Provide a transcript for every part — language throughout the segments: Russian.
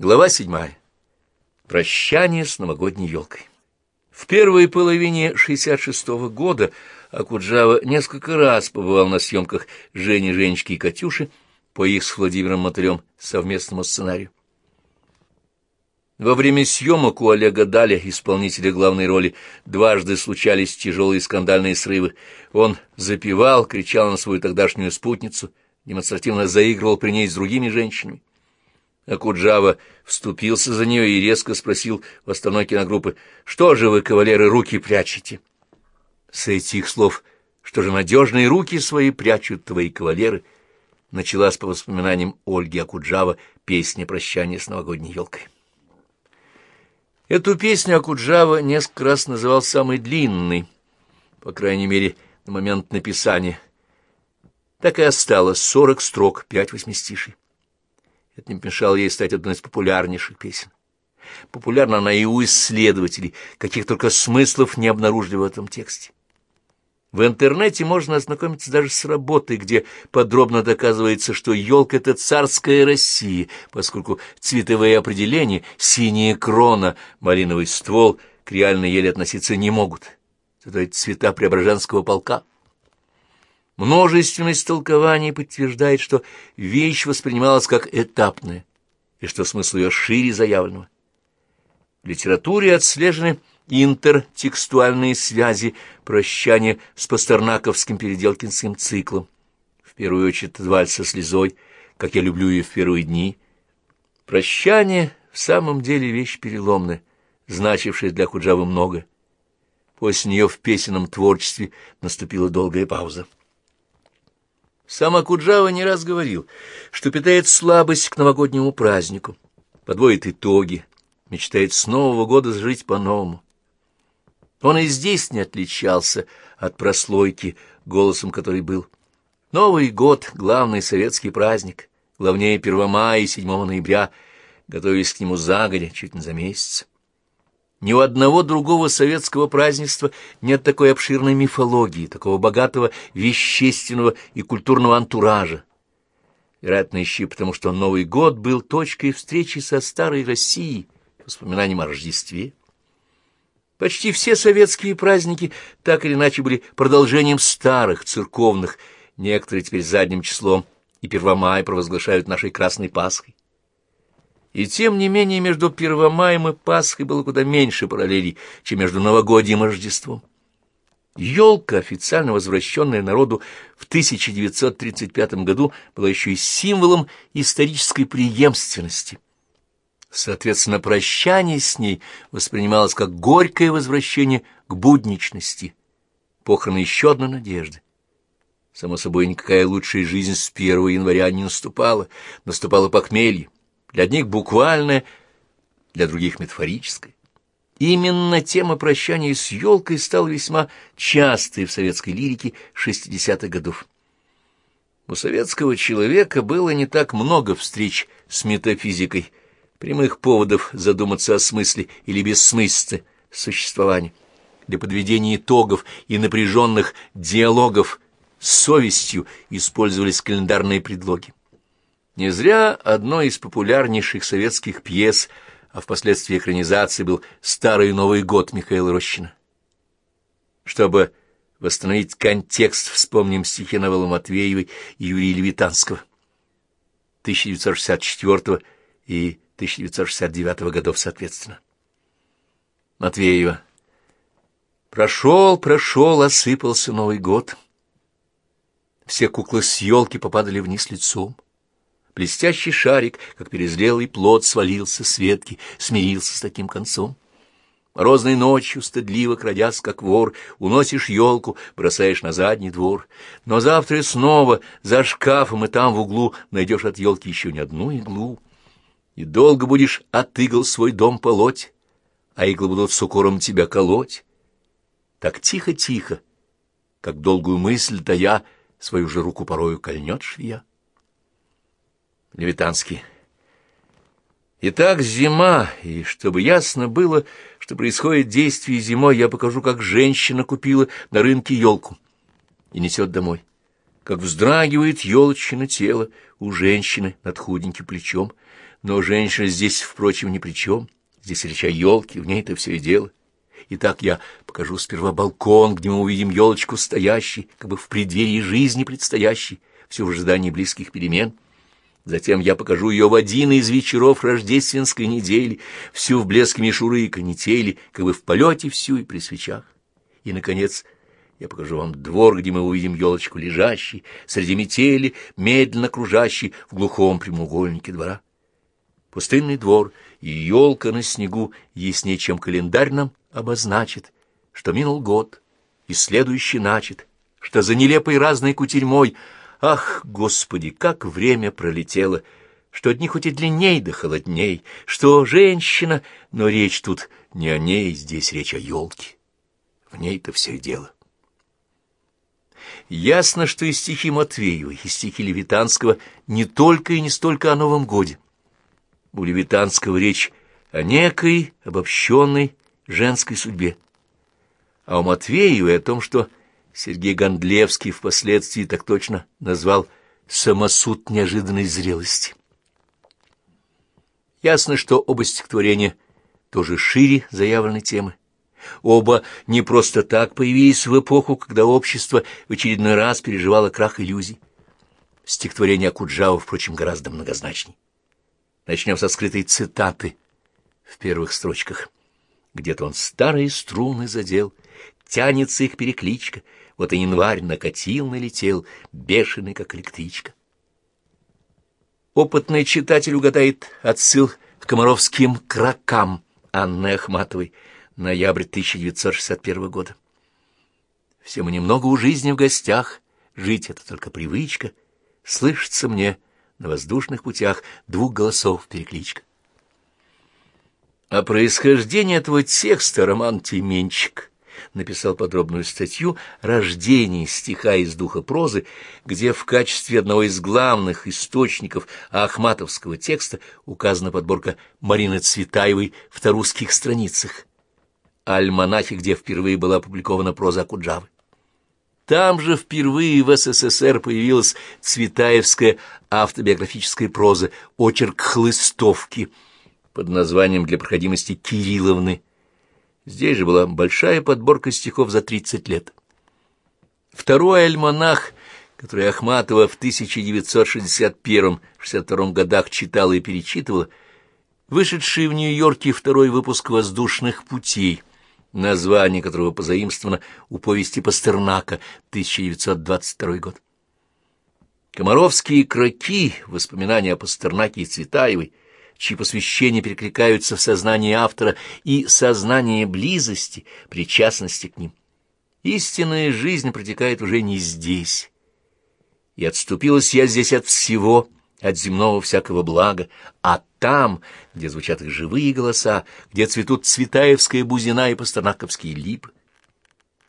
Глава седьмая. Прощание с новогодней елкой. В первой половине 66-го года Акуджава несколько раз побывал на съемках Жени, Женечки и Катюши по их с Владимиром Мотылем совместному сценарию. Во время съемок у Олега Даля, исполнителя главной роли, дважды случались тяжелые скандальные срывы. Он запевал, кричал на свою тогдашнюю спутницу, демонстративно заигрывал при ней с другими женщинами. Акуджава вступился за нее и резко спросил в основной киногруппы, «Что же вы, кавалеры, руки прячете?» С этих слов, что же надежные руки свои прячут твои кавалеры, началась по воспоминаниям Ольги Акуджава песня «Прощание с новогодней елкой». Эту песню Акуджава несколько раз называл самой длинной, по крайней мере, на момент написания. Так и осталось сорок строк, пять восьмистишей. Это не помешало ей стать одной из популярнейших песен. Популярна она и у исследователей, каких только смыслов не обнаружили в этом тексте. В интернете можно ознакомиться даже с работой, где подробно доказывается, что елка — это царская Россия, поскольку цветовые определения — синяя крона, малиновый ствол — к реальной еле относиться не могут. Это цвета Преображенского полка — Множественность толкований подтверждает, что вещь воспринималась как этапная, и что смысл ее шире заявленного. В литературе отслежены интертекстуальные связи прощания с пастернаковским переделкинским циклом. В первую очередь вальс со слезой, как я люблю ее в первые дни. Прощание в самом деле вещь переломная, значившая для Худжавы много. После нее в песенном творчестве наступила долгая пауза. Сам Акуджава не раз говорил, что питает слабость к новогоднему празднику, подводит итоги, мечтает с Нового года жить по-новому. Он и здесь не отличался от прослойки, голосом который был. Новый год — главный советский праздник, главнее Первомая и 7 ноября, готовясь к нему загодя, чуть не за месяц. Ни у одного другого советского празднества нет такой обширной мифологии, такого богатого вещественного и культурного антуража. Вероятно, еще потому, что Новый год был точкой встречи со старой Россией, воспоминанием о Рождестве. Почти все советские праздники так или иначе были продолжением старых, церковных, некоторые теперь задним числом, и Первомай провозглашают нашей Красной Пасхой. И тем не менее между Первомаем и Пасхой было куда меньше параллелей, чем между Новогодием и Рождеством. Елка, официально возвращенная народу в 1935 году, была еще и символом исторической преемственности. Соответственно, прощание с ней воспринималось как горькое возвращение к будничности, похороны еще одной надежды. Само собой, никакая лучшая жизнь с 1 января не наступала, наступало похмелье для одних буквальное, для других метафорическое. Именно тема прощания с елкой стала весьма частой в советской лирике 60-х годов. У советского человека было не так много встреч с метафизикой, прямых поводов задуматься о смысле или бессмысле существования. Для подведения итогов и напряженных диалогов с совестью использовались календарные предлоги. Не зря одной из популярнейших советских пьес, а впоследствии экранизации, был «Старый Новый год» Михаила Рощина. Чтобы восстановить контекст, вспомним стихи новеллы Матвеевой и Юрия Левитанского 1964 и 1969 годов соответственно. Матвеева. Прошел, прошел, осыпался Новый год. Все куклы с елки попадали вниз лицом. Блестящий шарик, как перезрелый плод, свалился с ветки, смирился с таким концом. Морозной ночью, стыдливо крадясь, как вор, уносишь елку, бросаешь на задний двор. Но завтра снова за шкафом и там в углу найдешь от елки еще не одну иглу. И долго будешь от игл свой дом полоть, а иглы будут с укором тебя колоть. Так тихо-тихо, как долгую мысль тая, свою же руку порою кольнет швея. Левитанский. Итак, зима, и чтобы ясно было, что происходит действие зимой, я покажу, как женщина купила на рынке елку и несет домой. Как вздрагивает елочное тело у женщины над худеньким плечом, Но женщина здесь, впрочем, ни при чем. Здесь речь о елке, в ней-то все и дело. Итак, я покажу сперва балкон, где мы увидим елочку стоящей, как бы в преддверии жизни предстоящей, все в ожидании близких перемен. Затем я покажу ее в один из вечеров рождественской недели, всю в блеске мишуры и канители, как бы в полете всю и при свечах. И, наконец, я покажу вам двор, где мы увидим елочку лежащей, среди метели, медленно кружащей в глухом прямоугольнике двора. Пустынный двор и елка на снегу яснее, чем календарь нам обозначит, что минул год, и следующий начат, что за нелепой разной кутерьмой, ах, Господи, как время пролетело, что одни хоть и длинней да холодней, что женщина, но речь тут не о ней, здесь речь о елке. В ней-то все и дело. Ясно, что и стихи Матвеева, и стихи Левитанского не только и не столько о Новом годе. У Левитанского речь о некой обобщенной женской судьбе. А у Матвеева о том, что Сергей Гондлевский впоследствии так точно назвал «самосуд неожиданной зрелости». Ясно, что оба стихотворения тоже шире заявленной темы. Оба не просто так появились в эпоху, когда общество в очередной раз переживало крах иллюзий. Стихотворение Акуджава, впрочем, гораздо многозначней. Начнем со скрытой цитаты в первых строчках. Где-то он старые струны задел, тянется их перекличка, вот и январь накатил, налетел, бешеный, как электричка. Опытный читатель угадает отсыл к комаровским кракам Анны Ахматовой — Ноябрь 1961 года. Все мы немного у жизни в гостях, жить — это только привычка. Слышится мне на воздушных путях двух голосов перекличка. О происхождении этого текста Роман Тименчик написал подробную статью «Рождение стиха из духа прозы», где в качестве одного из главных источников ахматовского текста указана подборка Марины Цветаевой в тарусских страницах альманахе, где впервые была опубликована проза Акуджавы. Там же впервые в СССР появилась цветаевская автобиографическая проза «Очерк хлыстовки» под названием для проходимости Кирилловны. Здесь же была большая подборка стихов за 30 лет. Второй альманах, который Ахматова в 1961-62 годах читала и перечитывала, вышедший в Нью-Йорке второй выпуск «Воздушных путей», название которого позаимствовано у повести Пастернака, 1922 год. Комаровские кроки, воспоминания о Пастернаке и Цветаевой, чьи посвящения перекликаются в сознании автора и сознание близости, причастности к ним. Истинная жизнь протекает уже не здесь. И отступилась я здесь от всего, от земного всякого блага, а там, где звучат их живые голоса, где цветут цветаевская бузина и пастернаковские липы.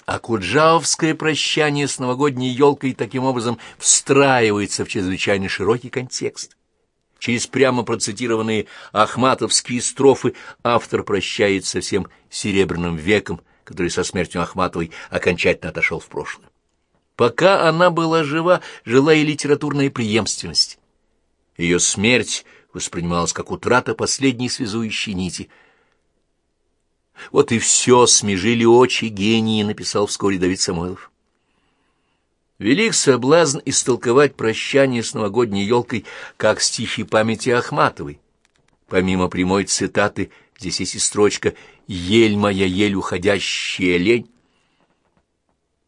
А куджавское прощание с новогодней елкой таким образом встраивается в чрезвычайно широкий контекст. Через прямо процитированные ахматовские строфы автор прощается со всем серебряным веком, который со смертью Ахматовой окончательно отошел в прошлое. Пока она была жива, жила и литературная преемственность. Ее смерть воспринималась как утрата последней связующей нити. Вот и все смежили очи гении, написал вскоре Давид Самойлов. Велик соблазн истолковать прощание с новогодней елкой как стихи памяти Ахматовой. Помимо прямой цитаты, здесь есть и строчка «Ель моя, ель уходящая лень».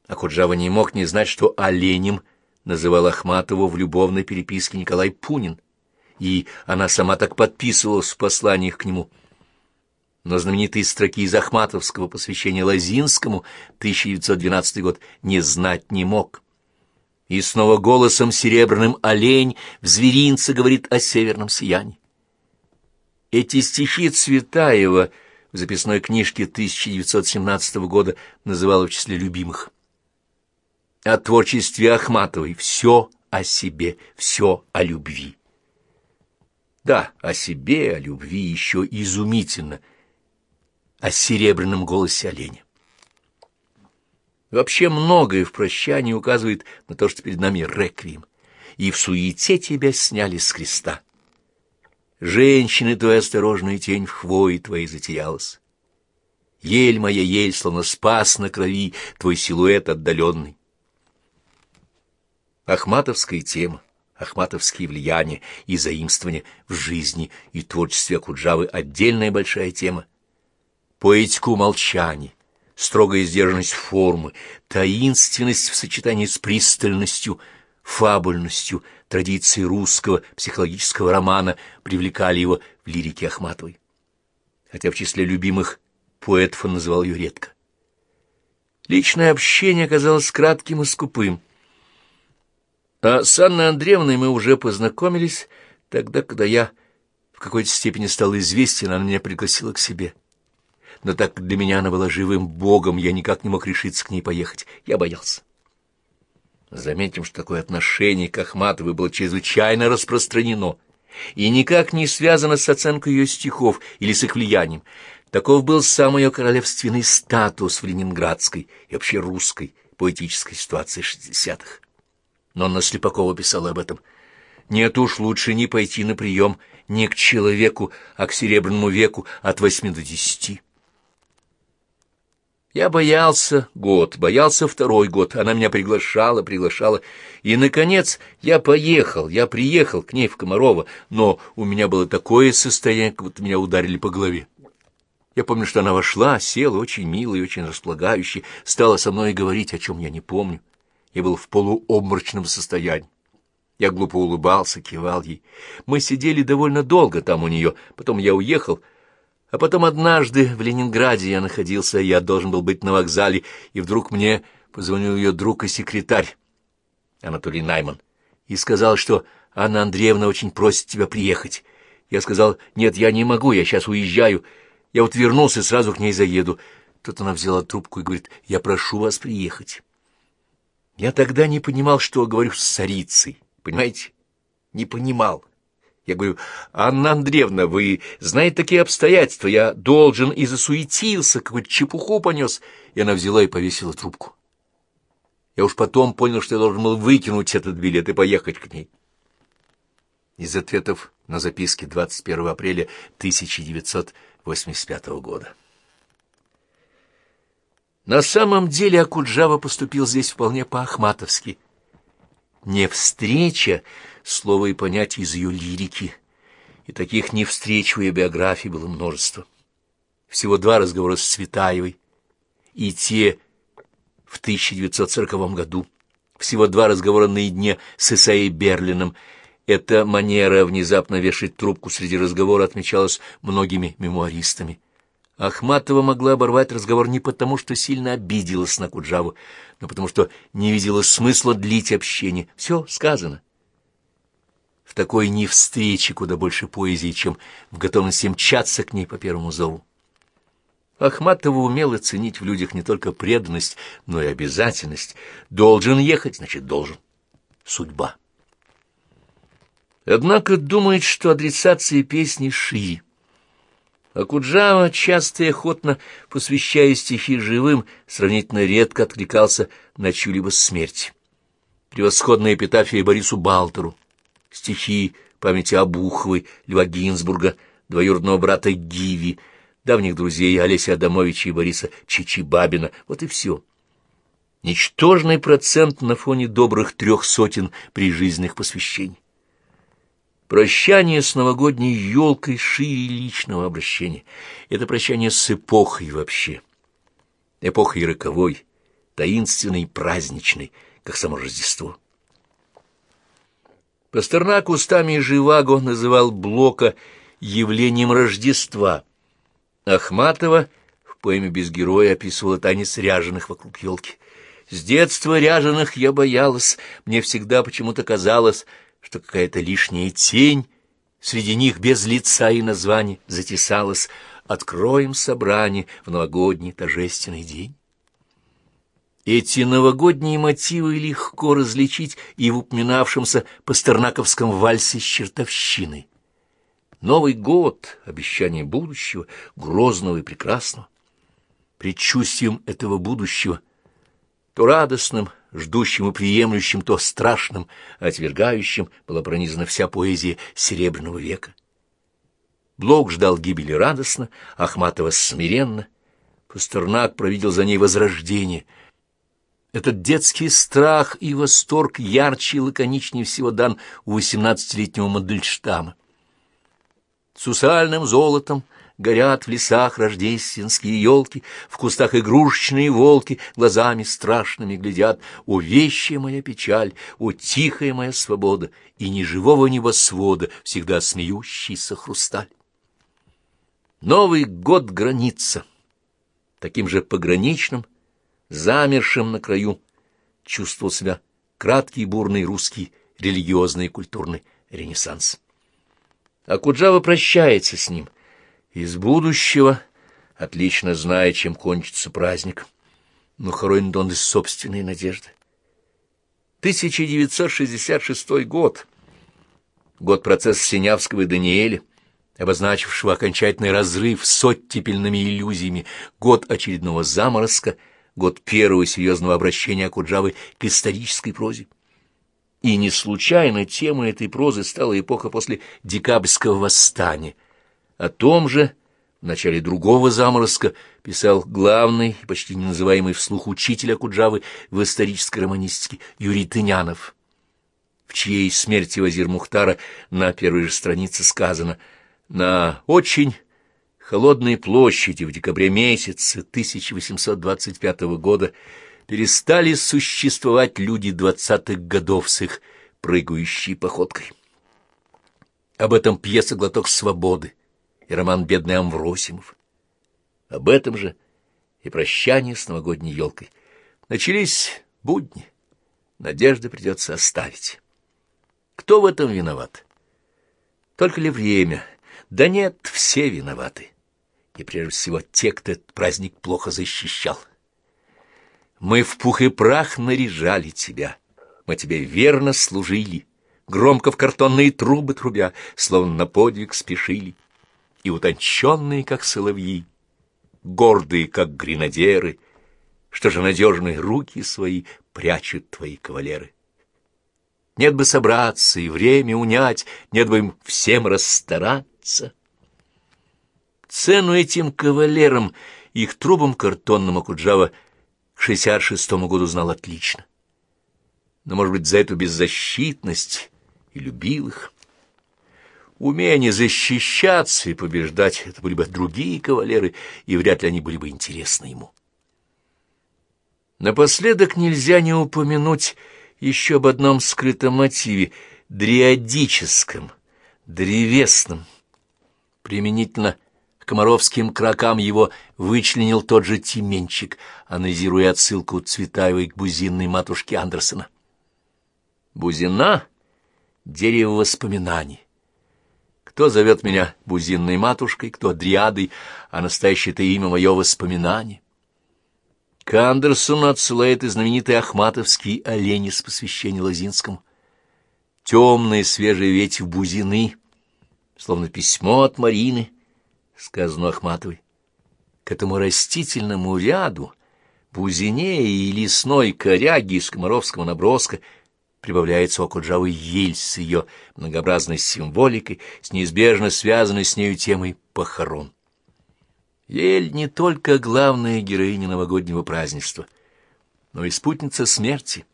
А Куджава не мог не знать, что оленем называл Ахматову в любовной переписке Николай Пунин, и она сама так подписывалась в посланиях к нему. Но знаменитые строки из Ахматовского посвящения Лазинскому 1912 год не знать не мог. И снова голосом серебряным олень в зверинце говорит о северном сиянии. Эти стихи Цветаева в записной книжке 1917 года называла в числе любимых о творчестве Ахматовой, все о себе, все о любви. Да, о себе, о любви еще изумительно, о серебряном голосе оленя. Вообще многое в прощании указывает на то, что перед нами реквием, и в суете тебя сняли с креста. Женщины, твоя осторожная тень в хвои твоей затерялась. Ель моя ель, словно спас на крови твой силуэт отдаленный. Ахматовская тема, ахматовские влияния и заимствования в жизни и творчестве Акуджавы — отдельная большая тема. Поэтику молчания, строгая сдержанность формы, таинственность в сочетании с пристальностью, фабульностью, традиции русского психологического романа привлекали его в лирике Ахматовой. Хотя в числе любимых поэтов он называл ее редко. Личное общение оказалось кратким и скупым. А с Анной Андреевной мы уже познакомились тогда, когда я в какой-то степени стал известен, она меня пригласила к себе. Но так для меня она была живым богом, я никак не мог решиться к ней поехать. Я боялся. Заметим, что такое отношение к Ахматовой было чрезвычайно распространено и никак не связано с оценкой ее стихов или с их влиянием. Таков был сам ее королевственный статус в ленинградской и вообще русской поэтической ситуации шестидесятых. Но Анна Слепакова писала об этом. «Нет уж, лучше не пойти на прием не к человеку, а к серебряному веку от восьми до десяти». Я боялся год, боялся второй год. Она меня приглашала, приглашала. И, наконец, я поехал, я приехал к ней в Комарова, но у меня было такое состояние, как будто меня ударили по голове. Я помню, что она вошла, села, очень милая и очень располагающая, стала со мной говорить, о чем я не помню. Я был в полуобморочном состоянии. Я глупо улыбался, кивал ей. Мы сидели довольно долго там у нее, потом я уехал, а потом однажды в Ленинграде я находился, я должен был быть на вокзале, и вдруг мне позвонил ее друг и секретарь, Анатолий Найман, и сказал, что Анна Андреевна очень просит тебя приехать. Я сказал, нет, я не могу, я сейчас уезжаю. Я вот вернулся, сразу к ней заеду. Тут она взяла трубку и говорит, я прошу вас приехать. Я тогда не понимал, что говорю с царицей, понимаете? Не понимал. Я говорю, Анна Андреевна, вы знаете такие обстоятельства, я должен и засуетился, какую-то чепуху понес. И она взяла и повесила трубку. Я уж потом понял, что я должен был выкинуть этот билет и поехать к ней. Из ответов на записке 21 апреля 1985 года. На самом деле Акуджава поступил здесь вполне по-ахматовски. Не встреча, слово и понять из ее лирики, и таких не встреч в ее было множество. Всего два разговора с Цветаевой, и те в 1940 году, всего два разговора наедине с Исаей Берлином. Эта манера внезапно вешать трубку среди разговора отмечалась многими мемуаристами. Ахматова могла оборвать разговор не потому, что сильно обиделась на Куджаву, но потому что не видела смысла длить общение. Все сказано. В такой не встрече куда больше поэзии, чем в готовности мчаться к ней по первому зову. Ахматова умела ценить в людях не только преданность, но и обязательность. Должен ехать, значит, должен. Судьба. Однако думает, что адресация песни шире. Акуджава, часто и охотно посвящая стихи живым, сравнительно редко откликался на чью-либо смерть. Превосходная эпитафия Борису Балтеру, стихи памяти Обуховой, Льва Гинзбурга, двоюродного брата Гиви, давних друзей Олеся Адамовича и Бориса Чичибабина, вот и все. Ничтожный процент на фоне добрых трех сотен прижизненных посвящений. Прощание с новогодней елкой шире личного обращения. Это прощание с эпохой вообще. Эпохой роковой, таинственной, праздничной, как само Рождество. Пастернак устами Живаго называл Блока явлением Рождества. Ахматова в поэме «Без героя» описывала танец ряженых вокруг елки. «С детства ряженых я боялась, мне всегда почему-то казалось, что какая-то лишняя тень среди них без лица и названия затесалась «Откроем собрание в новогодний торжественный день». Эти новогодние мотивы легко различить и в упоминавшемся пастернаковском вальсе с чертовщиной. Новый год, обещание будущего, грозного и прекрасного. Предчувствием этого будущего, то радостным, ждущим и приемлющим, то страшным, отвергающим была пронизана вся поэзия Серебряного века. Блок ждал гибели радостно, Ахматова смиренно. Пастернак провидел за ней возрождение. Этот детский страх и восторг ярче и лаконичнее всего дан у восемнадцатилетнего Мандельштама. С усальным золотом горят в лесах рождественские елки, в кустах игрушечные волки глазами страшными глядят. О, вещая моя печаль, о, тихая моя свобода, и ни живого небосвода всегда смеющийся хрусталь. Новый год граница, таким же пограничным, замершим на краю, чувствовал себя краткий бурный русский религиозный и культурный ренессанс. А Куджава прощается с ним из будущего, отлично зная, чем кончится праздник, но хоронит он из собственной надежды. 1966 год, год процесса Синявского и Даниэля, обозначившего окончательный разрыв с оттепельными иллюзиями, год очередного заморозка, год первого серьезного обращения Акуджавы к исторической прозе. И не случайно темой этой прозы стала эпоха после декабрьского восстания. О том же в начале другого заморозка писал главный и почти не называемый вслух учитель Акуджавы в исторической романистике Юрий Тынянов, в чьей смерти Вазир Мухтара на первой же странице сказано — на очень холодной площади в декабре месяце 1825 года перестали существовать люди двадцатых годов с их прыгающей походкой. Об этом пьеса «Глоток свободы» и роман «Бедный Амвросимов». Об этом же и прощание с новогодней елкой. Начались будни. Надежды придется оставить. Кто в этом виноват? Только ли время — да нет, все виноваты. И прежде всего те, кто этот праздник плохо защищал. Мы в пух и прах наряжали тебя. Мы тебе верно служили, громко в картонные трубы трубя, словно на подвиг спешили. И утонченные, как соловьи, гордые, как гренадеры, что же надежные руки свои прячут твои кавалеры. Нет бы собраться и время унять, нет бы им всем расстараться. Цену этим кавалерам, их трубам картонным Акуджава к 66-му году знал отлично. Но, может быть, за эту беззащитность и любил их. Умея они защищаться и побеждать, это были бы другие кавалеры, и вряд ли они были бы интересны ему. Напоследок нельзя не упомянуть еще об одном скрытом мотиве — дриадическом, древесном, Применительно комаровским кракам его вычленил тот же Тименчик, анализируя отсылку Цветаевой к бузинной матушке Андерсона. Бузина — дерево воспоминаний. Кто зовет меня бузинной матушкой, кто дриадой, а настоящее-то имя мое воспоминание. К Андерсону отсылает и знаменитый Ахматовский олень с посвящения Лозинскому. Темные свежие ветвь бузины — словно письмо от Марины, сказано Ахматовой. К этому растительному ряду, бузине и лесной коряги из комаровского наброска прибавляется Окуджавы ель с ее многообразной символикой, с неизбежно связанной с нею темой похорон. Ель не только главная героиня новогоднего празднества, но и спутница смерти,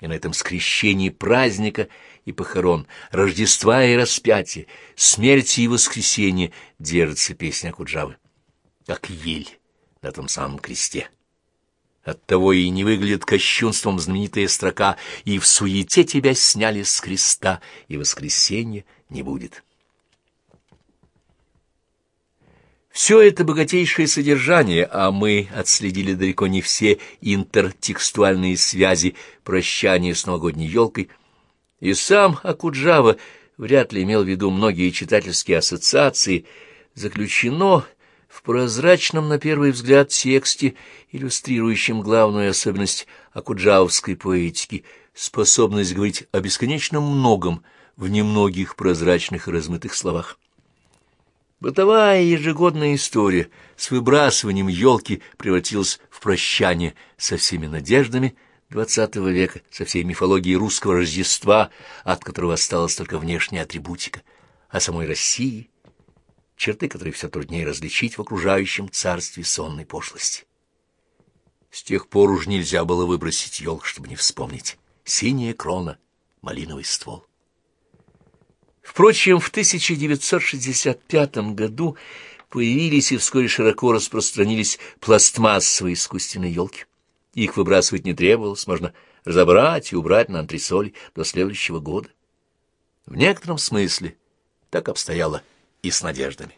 и на этом скрещении праздника и похорон, Рождества и распятия, смерти и воскресения держится песня Куджавы, как ель на том самом кресте. Оттого и не выглядит кощунством знаменитая строка «И в суете тебя сняли с креста, и воскресенья не будет». Все это богатейшее содержание, а мы отследили далеко не все интертекстуальные связи прощания с новогодней елкой, и сам Акуджава вряд ли имел в виду многие читательские ассоциации, заключено в прозрачном, на первый взгляд, тексте, иллюстрирующем главную особенность акуджавской поэтики — способность говорить о бесконечном многом в немногих прозрачных и размытых словах. Бытовая ежегодная история с выбрасыванием елки превратилась в прощание со всеми надеждами XX века, со всей мифологией русского Рождества, от которого осталась только внешняя атрибутика, а самой России черты, которые все труднее различить в окружающем царстве сонной пошлости. С тех пор уж нельзя было выбросить елку, чтобы не вспомнить. Синяя крона, малиновый ствол. Впрочем, в 1965 году появились и вскоре широко распространились пластмассовые искусственные елки. Их выбрасывать не требовалось, можно разобрать и убрать на антресоль до следующего года. В некотором смысле так обстояло и с надеждами.